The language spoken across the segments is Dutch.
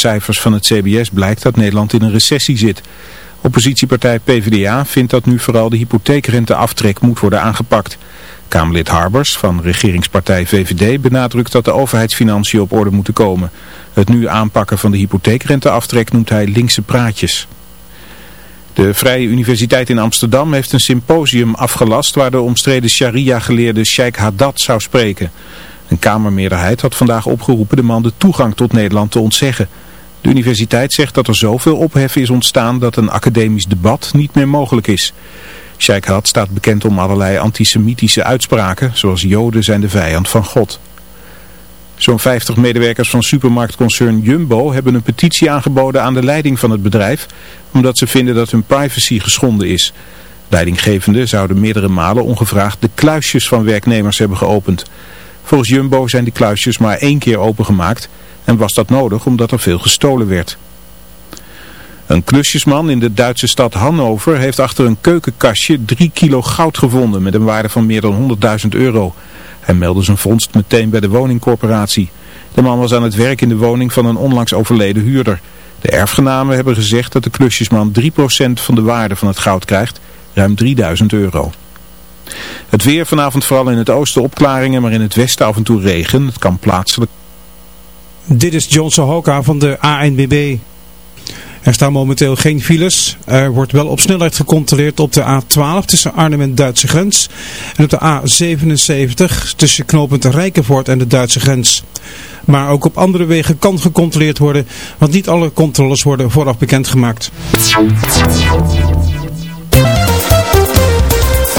cijfers van het CBS blijkt dat Nederland in een recessie zit. Oppositiepartij PvdA vindt dat nu vooral de hypotheekrenteaftrek moet worden aangepakt. Kamerlid Harbers van regeringspartij VVD benadrukt dat de overheidsfinanciën op orde moeten komen. Het nu aanpakken van de hypotheekrenteaftrek noemt hij linkse praatjes. De Vrije Universiteit in Amsterdam heeft een symposium afgelast waar de omstreden sharia-geleerde Sheikh Haddad zou spreken. Een kamermeerderheid had vandaag opgeroepen de man de toegang tot Nederland te ontzeggen. De universiteit zegt dat er zoveel ophef is ontstaan dat een academisch debat niet meer mogelijk is. Sheikh Had staat bekend om allerlei antisemitische uitspraken, zoals Joden zijn de vijand van God. Zo'n 50 medewerkers van supermarktconcern Jumbo hebben een petitie aangeboden aan de leiding van het bedrijf, omdat ze vinden dat hun privacy geschonden is. Leidinggevenden zouden meerdere malen ongevraagd de kluisjes van werknemers hebben geopend. Volgens Jumbo zijn die kluisjes maar één keer opengemaakt en was dat nodig omdat er veel gestolen werd. Een klusjesman in de Duitse stad Hannover heeft achter een keukenkastje 3 kilo goud gevonden met een waarde van meer dan 100.000 euro. Hij meldde zijn vondst meteen bij de woningcorporatie. De man was aan het werk in de woning van een onlangs overleden huurder. De erfgenamen hebben gezegd dat de klusjesman 3% van de waarde van het goud krijgt, ruim 3000 euro. Het weer vanavond vooral in het oosten opklaringen, maar in het westen af en toe regen. Het kan plaatselijk. Dit is Johnson Hoka van de ANBB. Er staan momenteel geen files. Er wordt wel op snelheid gecontroleerd op de A12 tussen Arnhem en Duitse grens. En op de A77 tussen knooppunt Rijkenvoort en de Duitse grens. Maar ook op andere wegen kan gecontroleerd worden, want niet alle controles worden vooraf bekendgemaakt.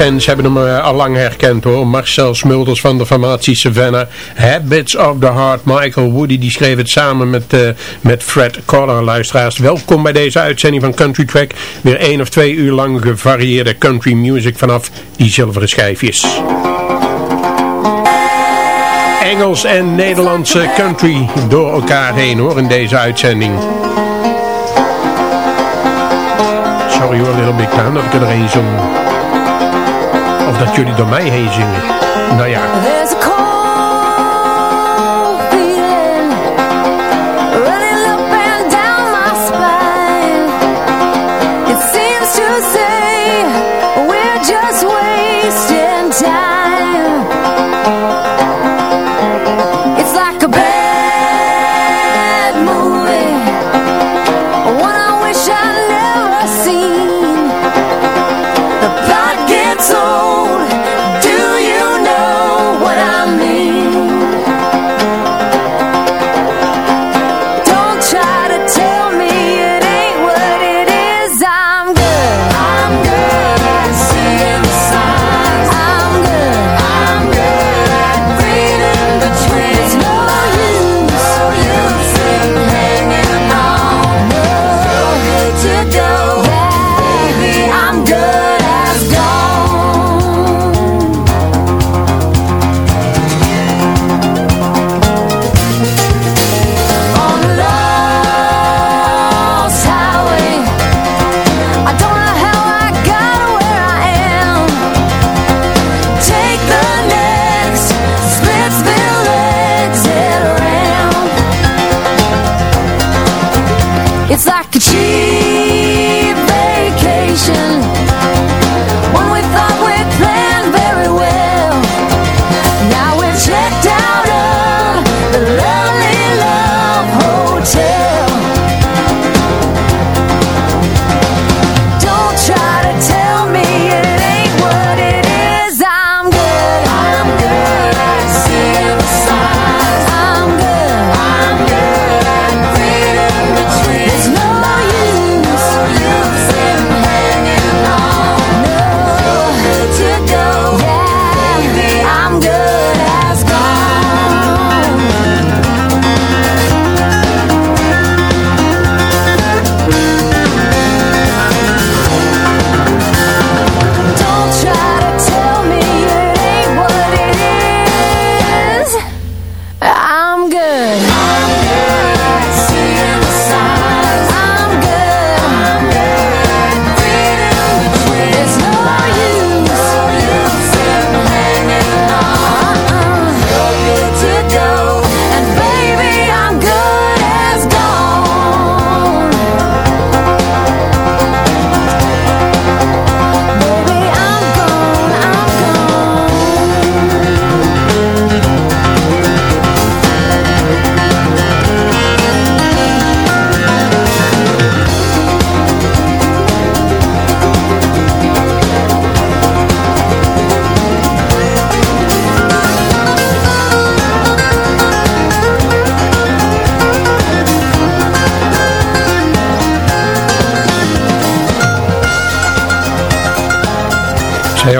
Fans hebben hem eh, al lang herkend hoor. Marcel Smulders van de formatie Savannah. Habits of the Heart. Michael Woody die schreef het samen met, eh, met Fred Collar. Luisteraars, welkom bij deze uitzending van Country Track. Weer één of twee uur lang gevarieerde country music vanaf die zilveren schijfjes. Engels en Nederlandse country door elkaar heen hoor in deze uitzending. Sorry hoor, Little Big Town, dat ik er een. Of dat jullie door mij heen zingen. Nou ja.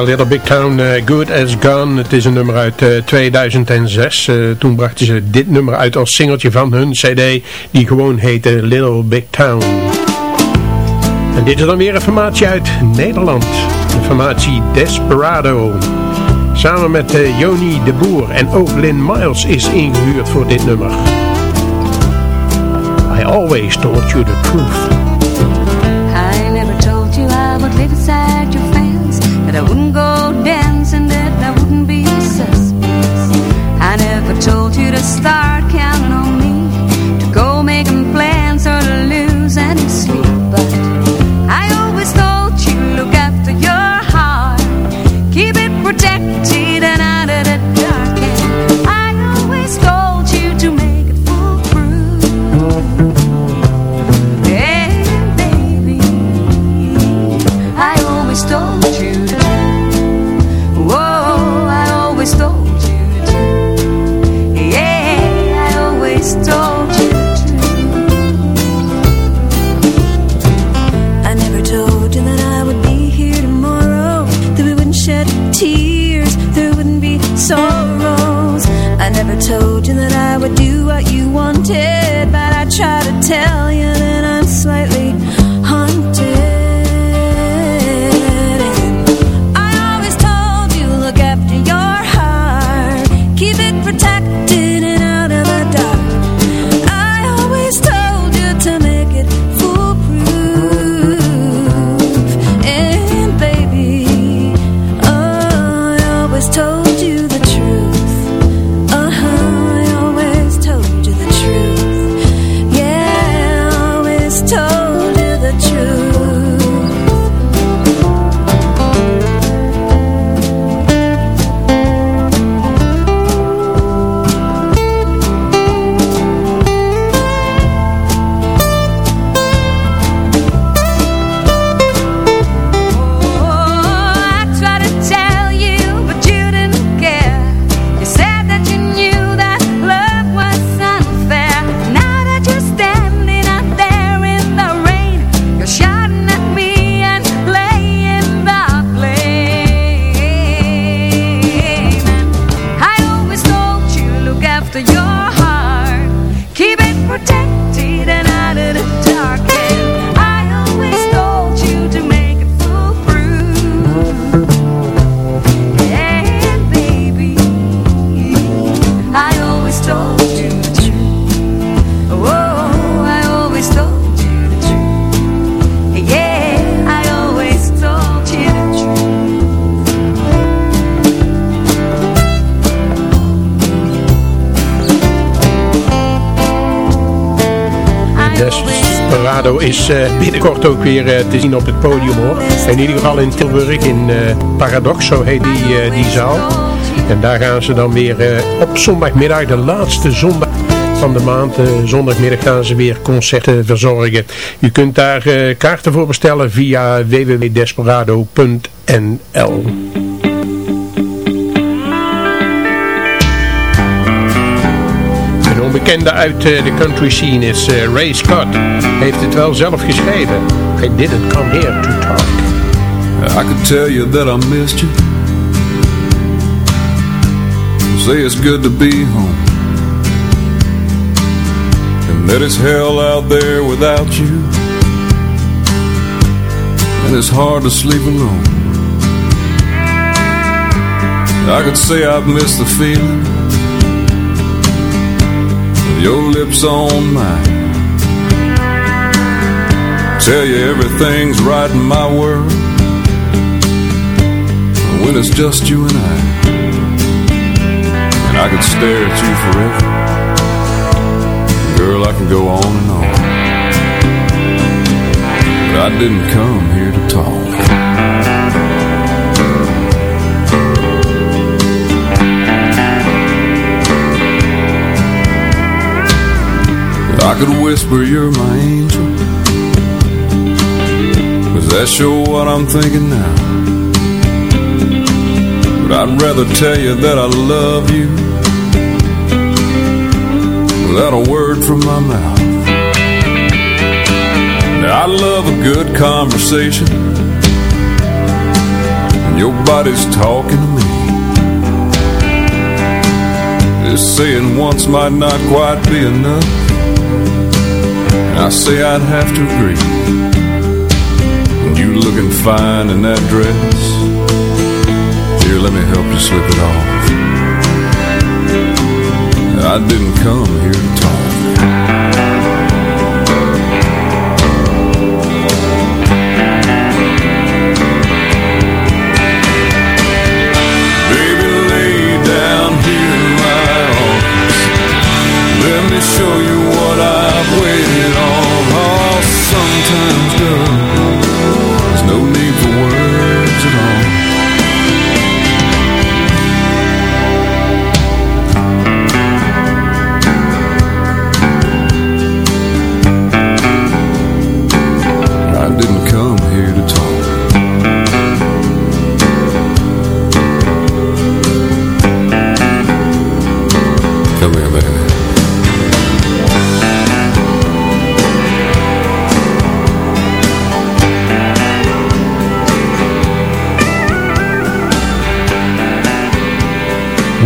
Little Big Town, eh, Good As Gone. Het is een nummer uit eh, 2006. Eh, toen brachten ze dit nummer uit als singeltje van hun cd. Die gewoon heette Little Big Town. En dit is dan weer een formatie uit Nederland. De formatie Desperado. Samen met eh, Joni de Boer en ook Lynn Miles is ingehuurd voor dit nummer. I always told you the truth. está is eh, binnenkort ook weer eh, te zien op het podium hoor. In ieder geval in Tilburg, in eh, Paradox, zo heet die, die zaal. En daar gaan ze dan weer op zondagmiddag, de laatste zondag van de maand, zondagmiddag gaan ze weer concerten verzorgen. U kunt daar kaarten voor bestellen via www.desperado.nl Een onbekende uit eh, de country scene is eh, Ray Scott. Heeft het wel zelf geschreven. I didn't come here to talk. I could tell you that I missed you. Say it's good to be home. And that it's hell out there without you. And it's hard to sleep alone. I could say I've missed the feeling your lips on mine. Tell you everything's right in my world when it's just you and I. And I could stare at you forever. Girl, I can go on and on. But I didn't come here to talk. I could whisper you're my angel Cause that's sure what I'm thinking now. But I'd rather tell you that I love you Without a word from my mouth. Now I love a good conversation And your body's talking to me. Just saying once might not quite be enough I say I'd have to agree. And you looking fine in that dress. Here, let me help you slip it off. I didn't come here to talk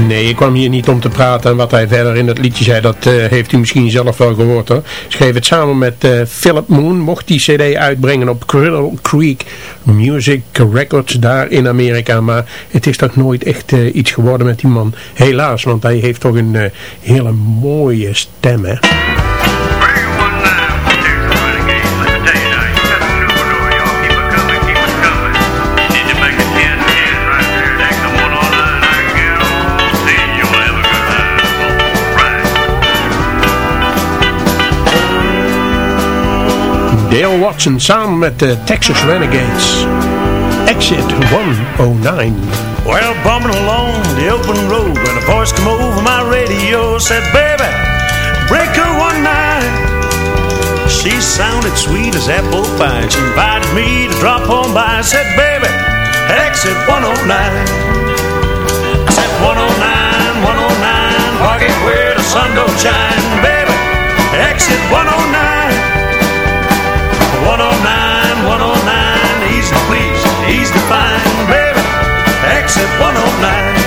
Nee, ik kwam hier niet om te praten en wat hij verder in het liedje zei, dat uh, heeft u misschien zelf wel gehoord hoor. Schreef het samen met uh, Philip Moon, mocht die cd uitbrengen op Criddle Creek Music Records daar in Amerika. Maar het is toch nooit echt uh, iets geworden met die man, helaas, want hij heeft toch een hele mooie stem hè. Dale Watson samen met de Texas Renegades. Exit 109. Well, bumping along the open road when a voice come over my radio said, Baby, break her one night. She sounded sweet as apple pie. She invited me to drop on by. Said, Baby, exit 109. I said, 109, 109, parking where the sun don't shine. Baby, exit 109. 109, 109, easy please, easy to find, baby. Exit 109.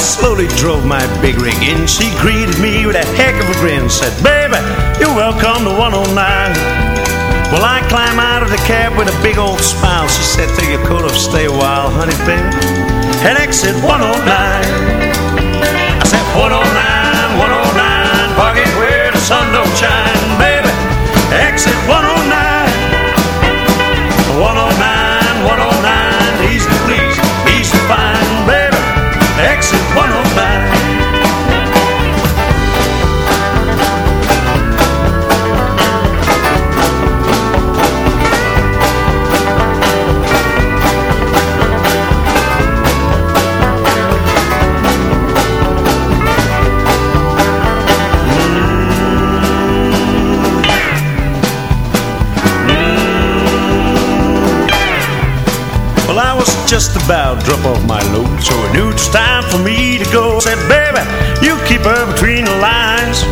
Slowly drove my big rig in. She greeted me with a heck of a grin. Said, baby, you're welcome to 109. Well, I climb out of the cab with a big old smile. She said, take your coat off, stay a while, honey, baby. And exit 109. I said, 109, 109, parking where the sun don't shine, baby. Exit 109. 105. Just about drop off my load, so I knew it was time for me to go. Said, baby, you keep her between the lines.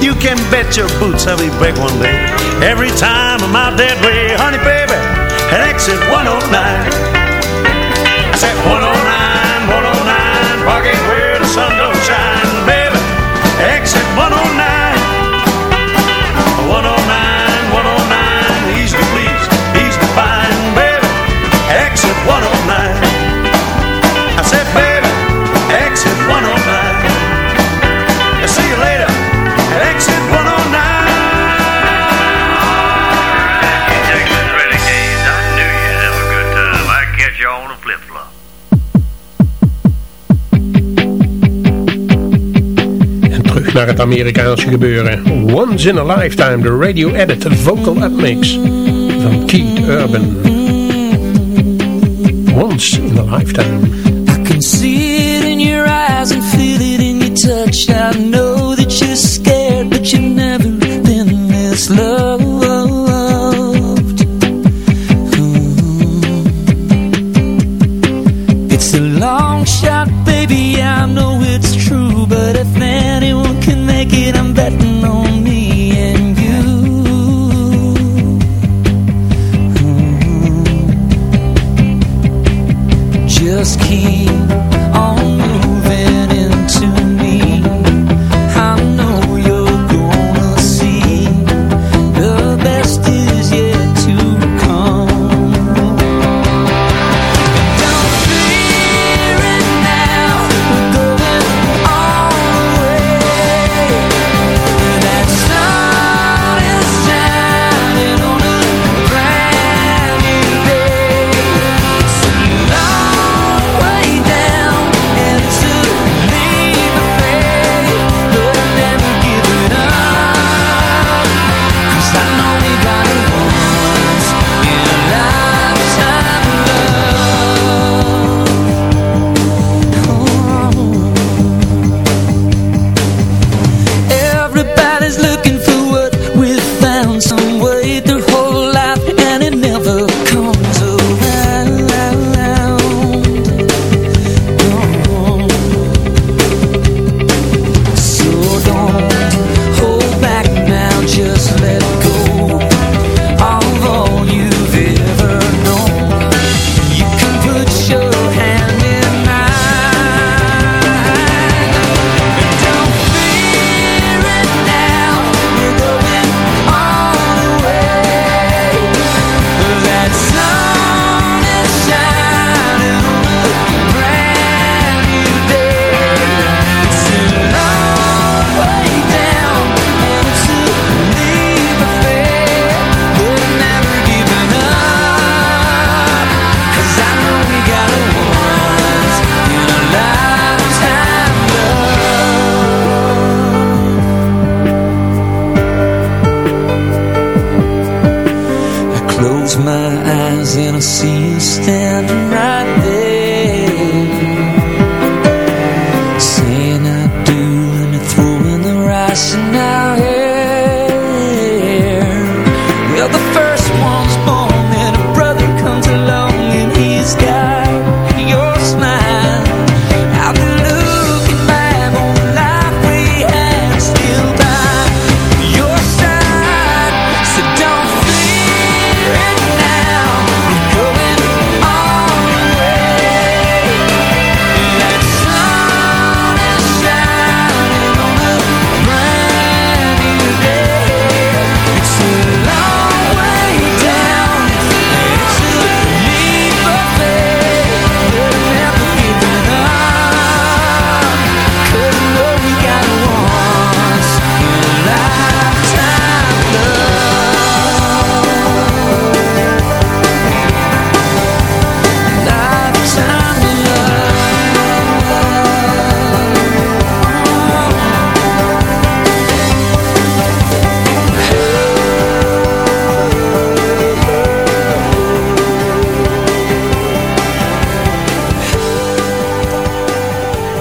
You can bet your boots I'll be back one day. Every time I'm out that way, honey, baby, at exit 109. I said 109, 109, parking naar het Amerikaanse gebeuren. Once in a Lifetime, de radio edit vocal upmix van Keith Urban. Once in a Lifetime.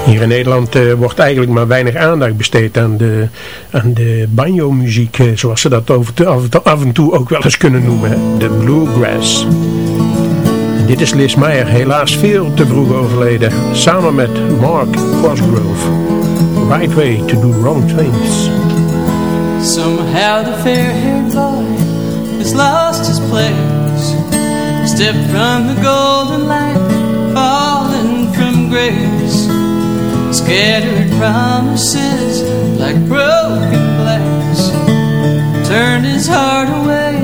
Hier in Nederland eh, wordt eigenlijk maar weinig aandacht besteed aan de, aan de banjo-muziek, eh, zoals ze dat af, en toe- af en toe ook wel eens kunnen noemen. De bluegrass. En dit is Liz Meyer, helaas veel te vroeg overleden, samen met Mark Cosgrove. Right way to do wrong things. Somehow the fair-haired boy has lost his place Stepped from the golden light, fallen from grace Scattered promises like broken glass. Turned his heart away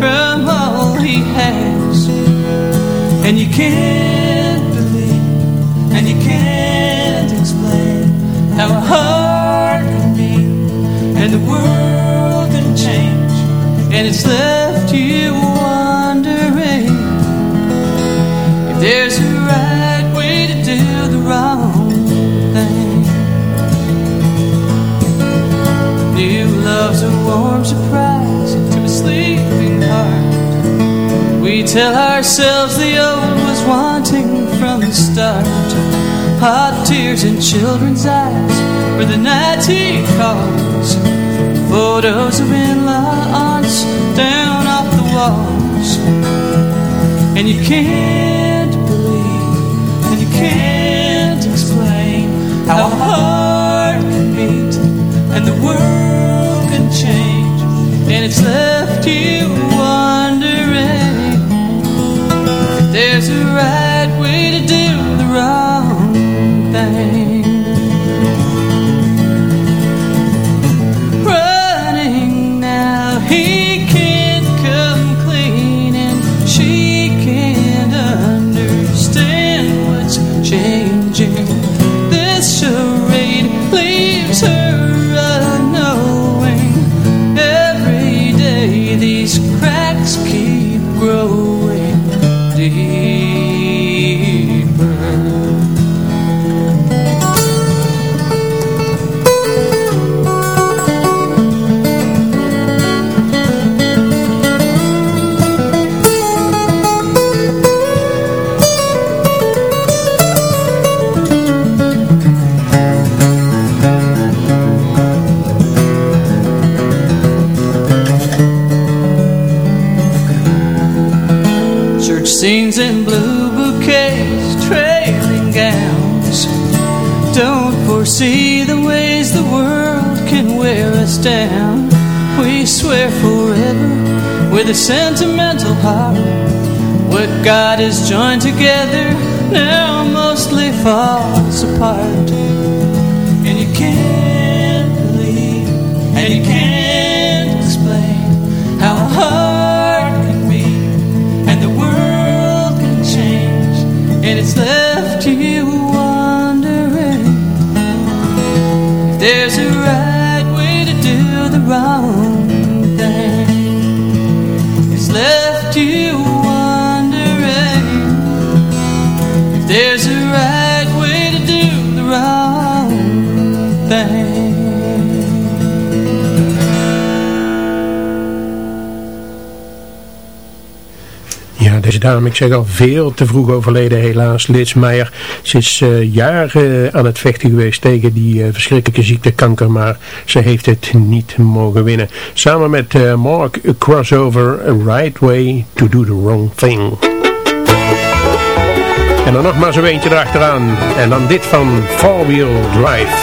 from all he has. And you can't believe, and you can't explain How a heart can beat and the world can change and it's left you wondering if there's a right love's a warm surprise to a sleeping heart. We tell ourselves the old was wanting from the start. Hot tears in children's eyes were the night he calls. Photos of in-laws down off the walls. And you can't believe And you can't explain How a heart can beat And the world change And it's left you wondering. If there's a right way to do the wrong thing ik zeg al, veel te vroeg overleden helaas. Liz Meijer, ze is uh, jaren aan het vechten geweest tegen die uh, verschrikkelijke ziekte kanker, maar ze heeft het niet mogen winnen. Samen met uh, Mark Crossover, Right Way to Do The Wrong Thing. En dan nog maar zo eentje erachteraan. En dan dit van Four Wheel Drive.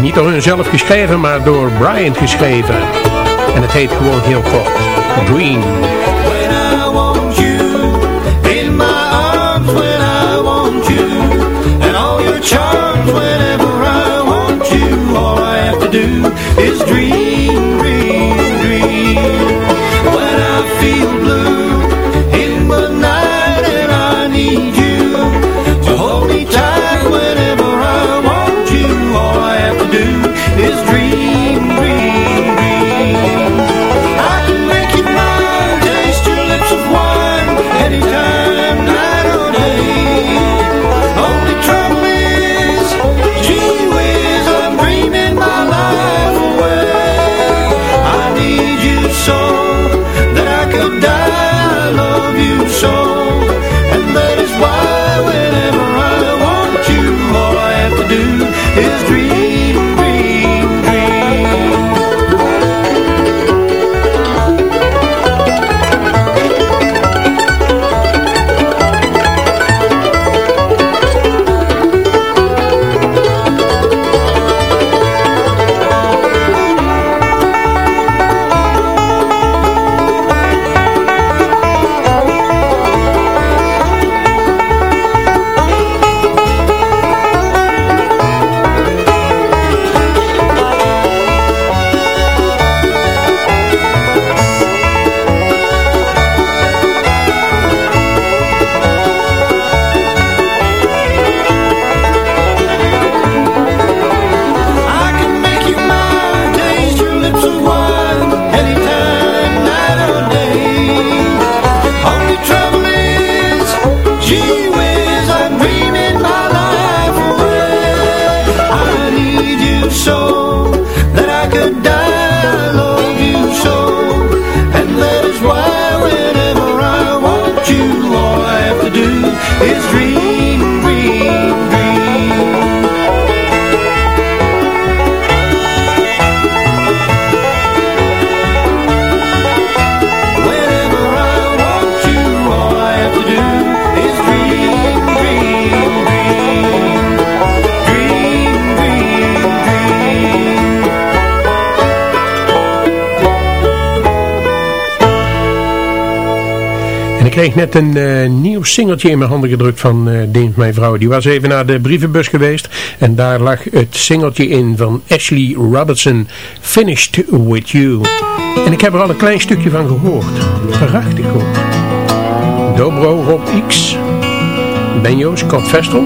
Niet door hunzelf geschreven, maar door Brian geschreven. En het heet gewoon heel kort. Green. charms with kreeg net een eh, nieuw singeltje in mijn handen gedrukt van uh, Deens Mijn Vrouw. Die was even naar de brievenbus geweest. En daar lag het singeltje in van Ashley Robertson. Finished With You. En ik heb er al een klein stukje van gehoord. Prachtig hoor. Dobro Rob X. Benjo Scott Vestel.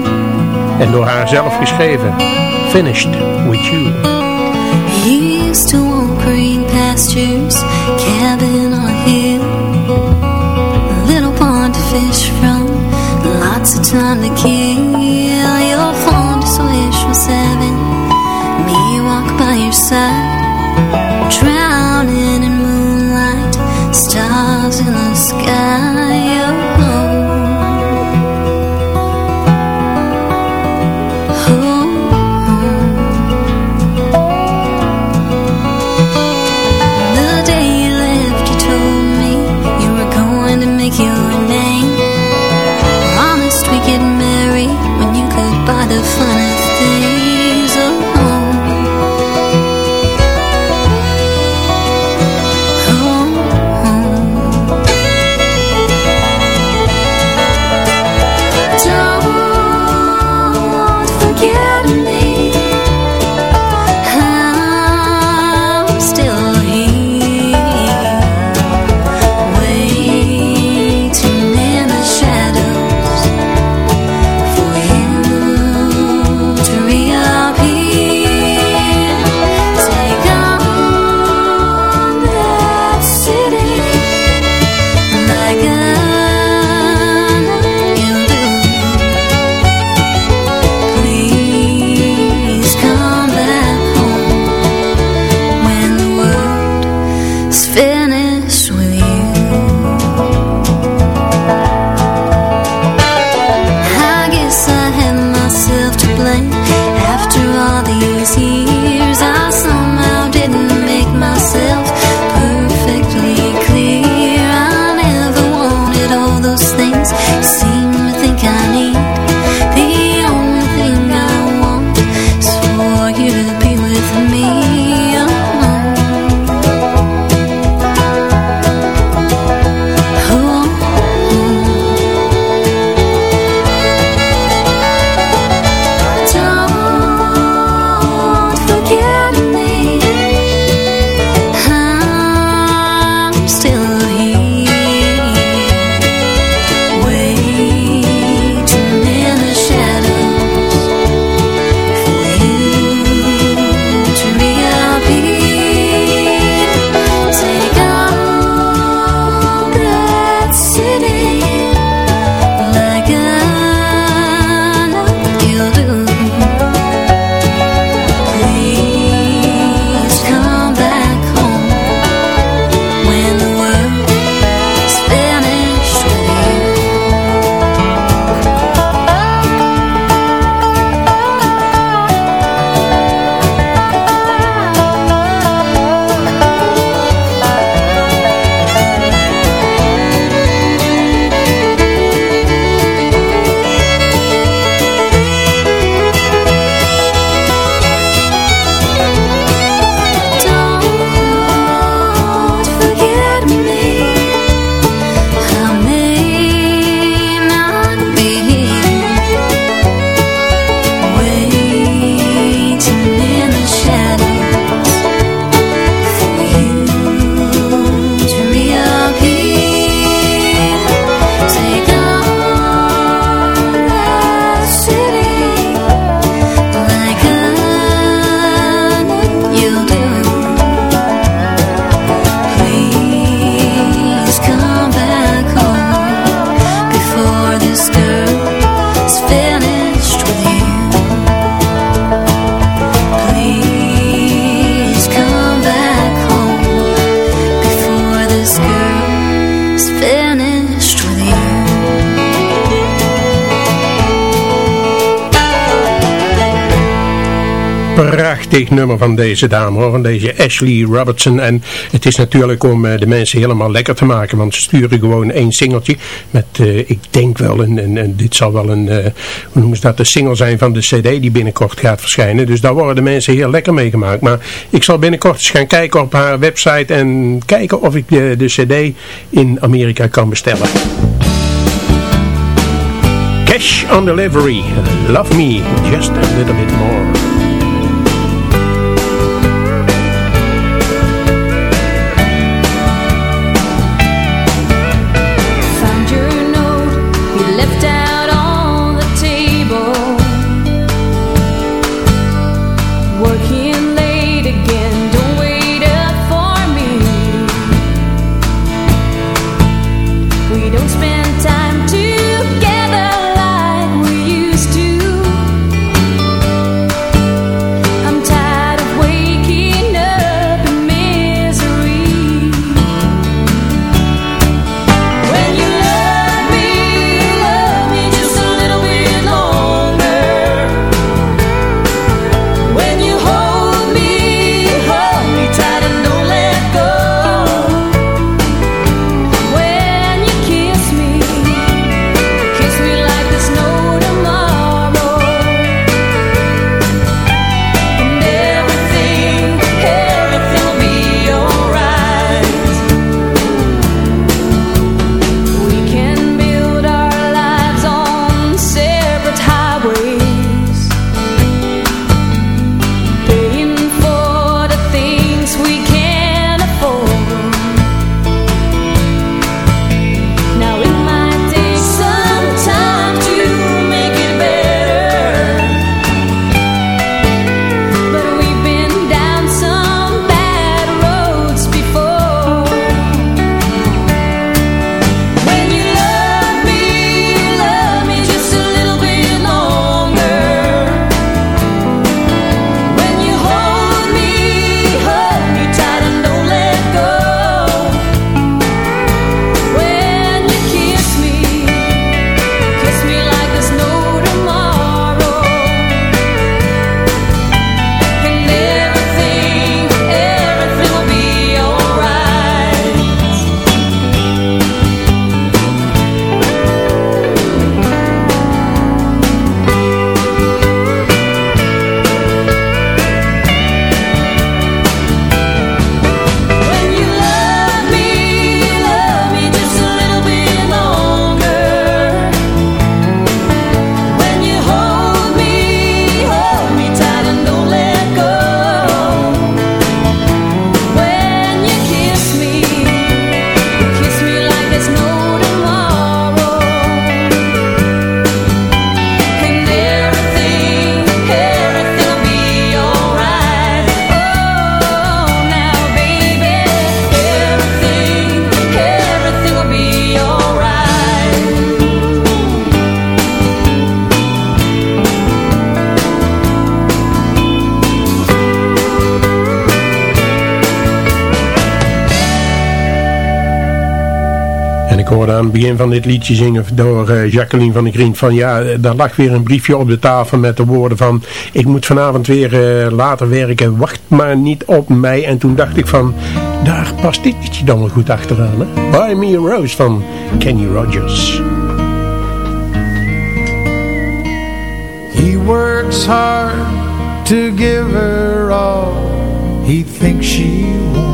En door haar zelf geschreven. Finished With You. He used to walk green pastures, cabin on time to kill. Your fondest wish was heaven, me walk by your side, drowning in moonlight, stars in the sky. Prachtig nummer van deze dame, hoor, van deze Ashley Robertson. En het is natuurlijk om eh, de mensen helemaal lekker te maken, want ze sturen gewoon één singeltje met, uh, ik denk wel, een, en, en dit zal wel een, uh, hoe noemen ze dat, de single zijn van de cd die binnenkort gaat verschijnen. Dus daar worden de mensen heel lekker mee gemaakt. Maar ik zal binnenkort eens gaan kijken op haar website en kijken of ik de cd in Amerika kan bestellen. Cash on Delivery, Love Me Just a Little Bit begin van dit liedje zingen door uh, Jacqueline van der Grien van ja, daar lag weer een briefje op de tafel met de woorden van ik moet vanavond weer uh, later werken, wacht maar niet op mij. En toen dacht ik van, daar past dit liedje dan wel goed achteraan. Hè? Buy Me a Rose van Kenny Rogers. He works hard to give her all he thinks she wants.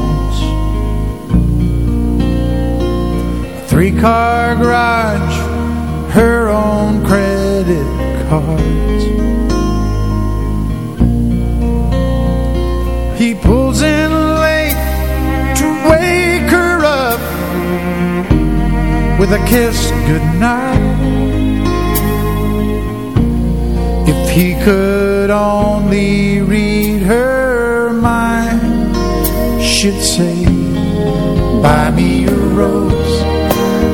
Three-car garage, her own credit cards. He pulls in late to wake her up with a kiss goodnight. If he could only read her mind, she'd say, buy me a rose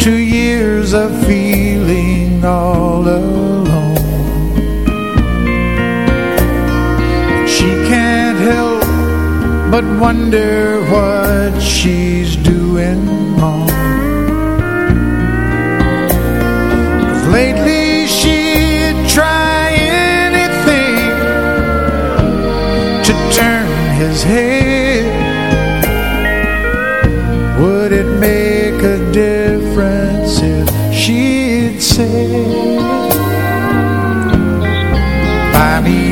to years of feeling all alone. She can't help but wonder what she's doing wrong. lately she'd try anything to turn his head. Would it make difference if she'd say, Buy me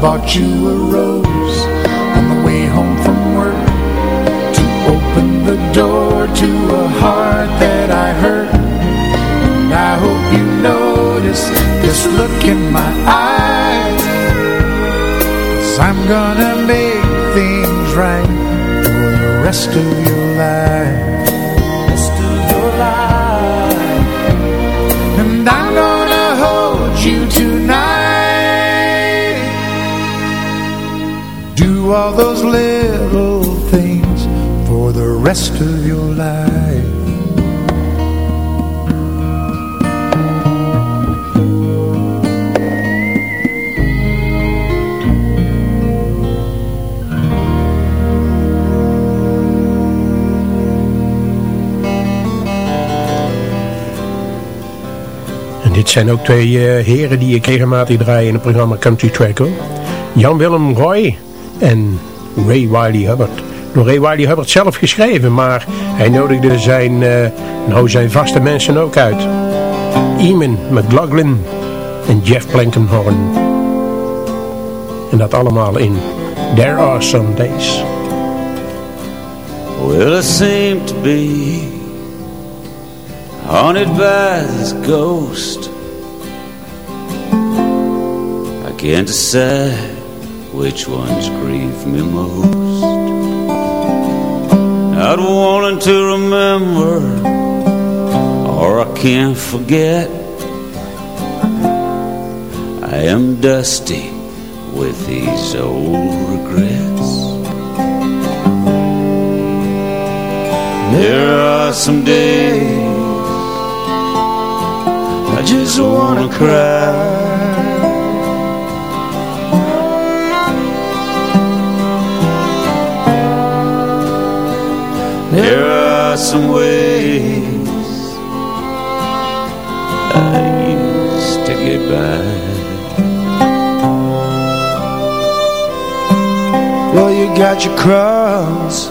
bought you a rose on the way home from work to open the door to a heart that I hurt. And I hope you notice this look in my eyes. Cause I'm gonna make things right for the rest of your life. All those little things for the rest of your life. Dit zijn ook twee eh, heren die ik regelmatig draai in het programma Country Track. Jan-Willem Roy en Ray Wiley Hubbard. Door Ray Wiley Hubbard zelf geschreven, maar hij nodigde zijn, eh, nou zijn vaste mensen ook uit. Eamon McLaughlin en Jeff Blankenhorn. En dat allemaal in There Are Some Days. Well, I seem to be haunted by this ghost. I can't decide which ones grieve me most. Not wanting to remember, or I can't forget. I am dusty with these old regrets. There are some days I just wanna cry. There are some ways I used to get by. Well, you got your cross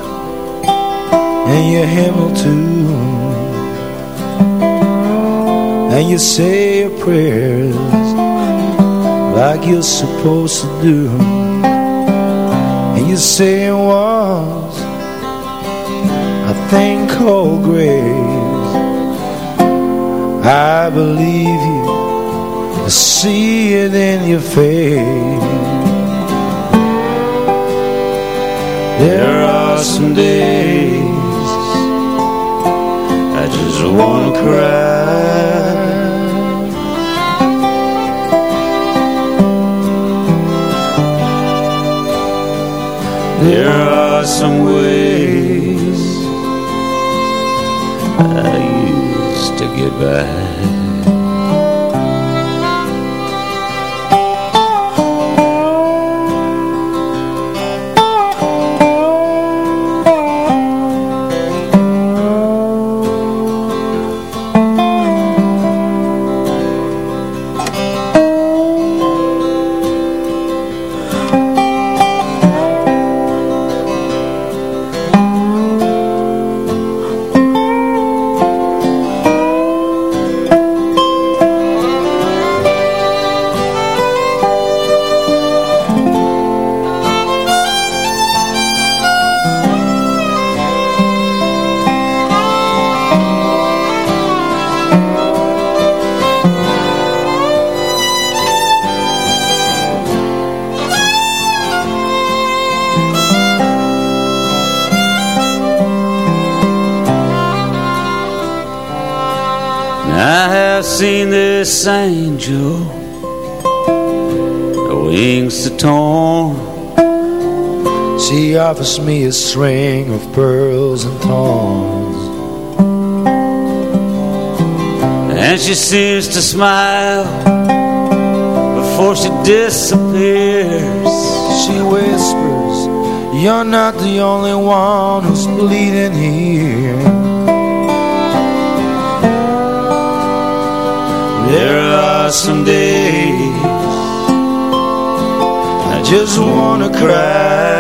and your hymnal too, and you say your prayers like you're supposed to do, and you say it thing called grace. I believe you, I see it in your face. There are some days I just wanna cry. There are some ways back angel, her wings are torn. She offers me a string of pearls and thorns. And she seems to smile before she disappears. She whispers, You're not the only one who's bleeding here. There are some days I just wanna cry.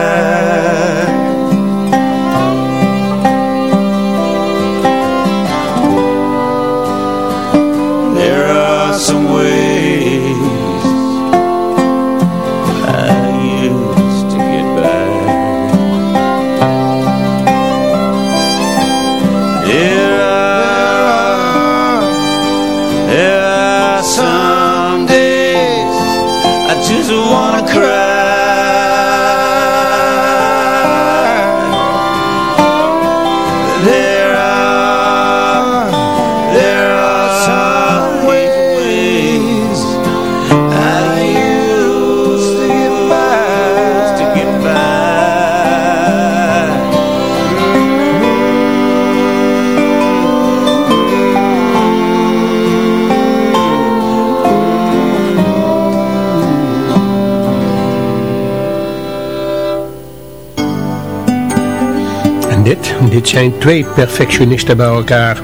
Dit, zijn twee perfectionisten bij elkaar.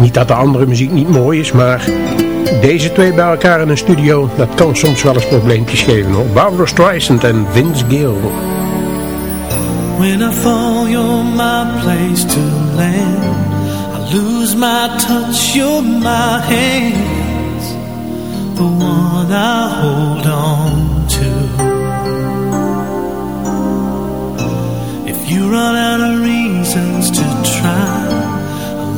Niet dat de andere muziek niet mooi is, maar deze twee bij elkaar in een studio, dat kan soms wel eens probleempjes geven hoor. Barbara Streisand en Vince Gill. When I fall, my place to land. I lose my touch, my hands. Hold on to. If you out to try,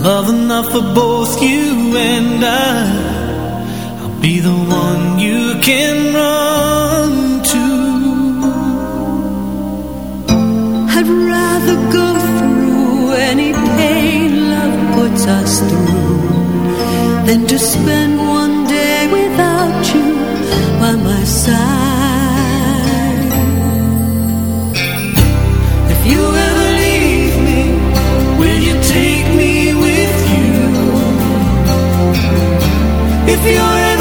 love enough for both you and I. I'll be the one you can run to. I'd rather go through any pain love puts us through than to spend one day without you by my side. If you're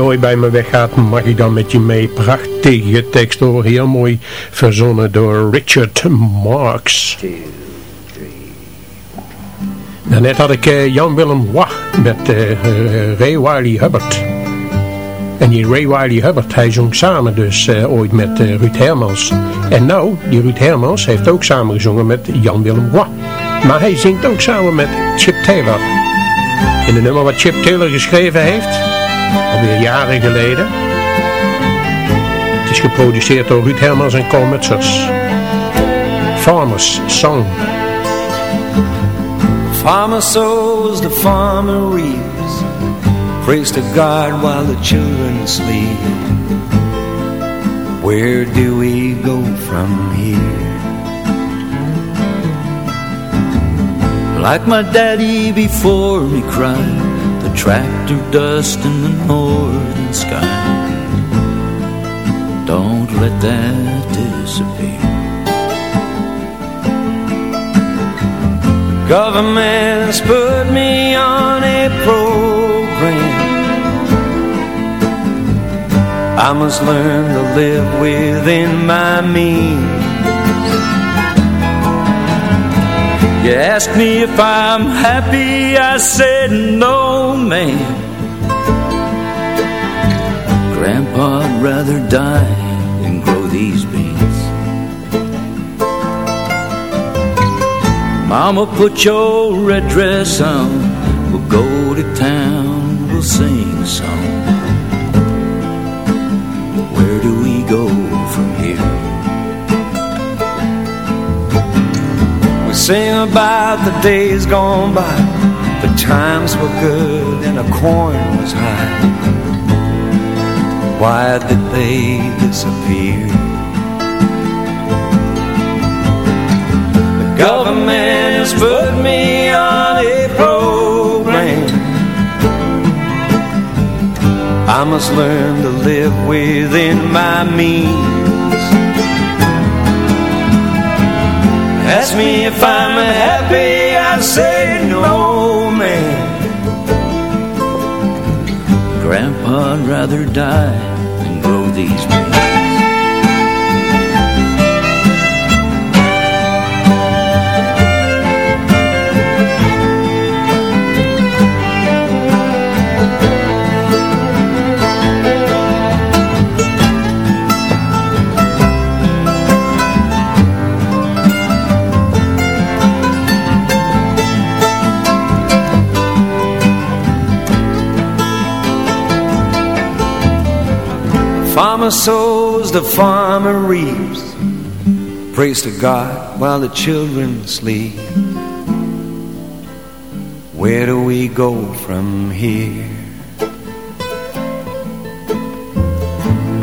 Ooit bij me weggaat, mag ik dan met je mee. Prachtige tekst hoor, heel mooi verzonnen door Richard Marks. Daarnet had ik uh, Jan Willem Wach met uh, Ray Wiley Hubbard. En die Ray Wiley Hubbard, hij zong samen dus ooit met Ruud Hermans. En nou, die Ruud Hermans heeft ook samengezongen met Jan Willem Wach. Maar hij zingt ook samen met Chip Taylor. In de nummer wat Chip Taylor geschreven heeft, alweer jaren geleden. Het is geproduceerd door Ruud Hermans en Mutsers. Farmers Song. Farmer sows, the farmer reaps. Praise to God while the children sleep. Where do we go from here? Like my daddy before me cried, tractor dust in the northern sky. Don't let that disappear. Government's put me on a program I must learn to live within my means You ask me if I'm happy, I said no, man Grandpa'd rather die than grow these beans Mama, put your red dress on. We'll go to town, we'll sing a song. Sing about the days gone by. The times were good and the corn was high. Why did they disappear? The government has put me on a program I must learn to live within my means Ask me if I'm happy, I say no, man. Grandpa'd rather die than grow these beans farmer sows, the farmer reaps. Praise to God while the children sleep. Where do we go from here?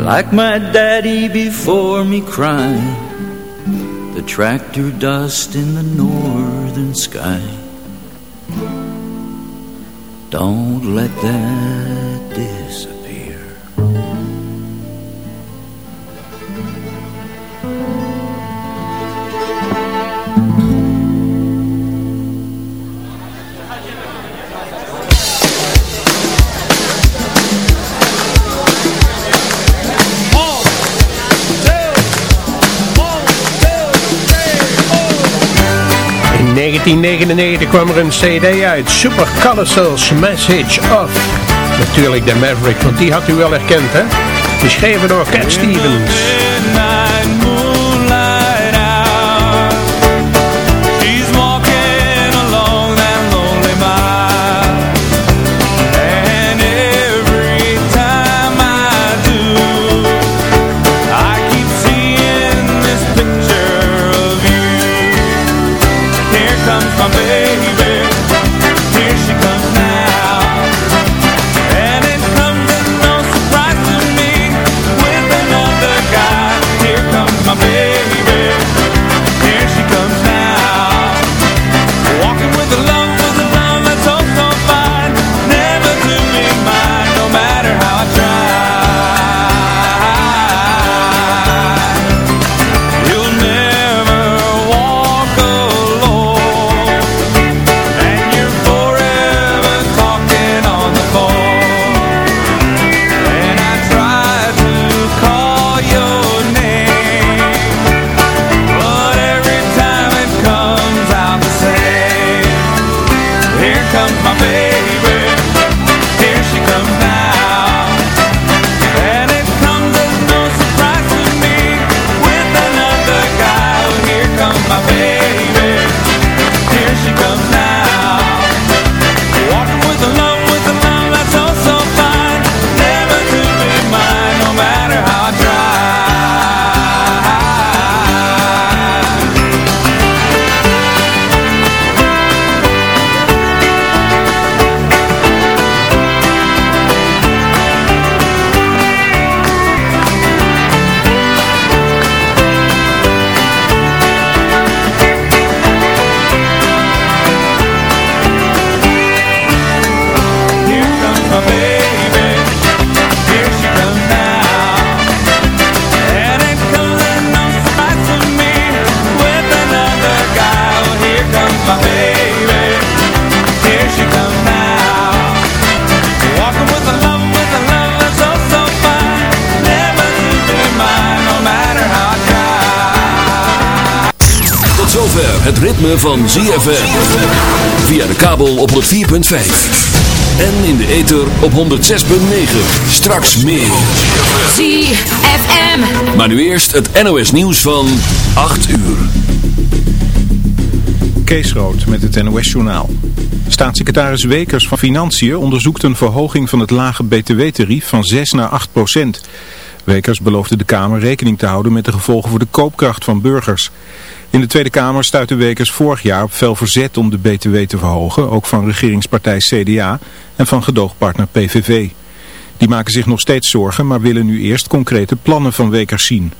Like my daddy before me crying, the tractor dust in the northern sky. Don't let that disappear. 1999 kwam er een cd uit, Super Colossals Message Of. Natuurlijk de Maverick, want die had u wel herkend hè? Geschreven door Cat Stevens. Ritme van ZFM. Via de kabel op 104.5. En in de ether op 106.9. Straks meer. ZFM. Maar nu eerst het NOS nieuws van 8 uur. Kees Rood met het NOS-journaal. Staatssecretaris Wekers van Financiën onderzoekt een verhoging van het lage btw-tarief van 6 naar 8 procent. Wekers beloofde de Kamer rekening te houden met de gevolgen voor de koopkracht van burgers. In de Tweede Kamer stuitte Wekers vorig jaar op fel verzet om de btw te verhogen, ook van regeringspartij CDA en van gedoogpartner PVV. Die maken zich nog steeds zorgen, maar willen nu eerst concrete plannen van Wekers zien.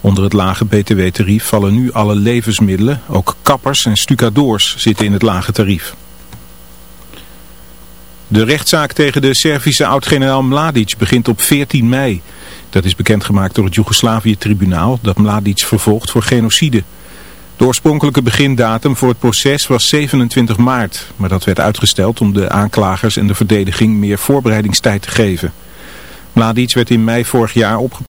Onder het lage btw-tarief vallen nu alle levensmiddelen, ook kappers en stucadoors zitten in het lage tarief. De rechtszaak tegen de Servische oud-generaal Mladic begint op 14 mei. Dat is bekendgemaakt door het Joegoslavië-tribunaal dat Mladic vervolgt voor genocide. De oorspronkelijke begindatum voor het proces was 27 maart, maar dat werd uitgesteld om de aanklagers en de verdediging meer voorbereidingstijd te geven. Mladic werd in mei vorig jaar opgepakt.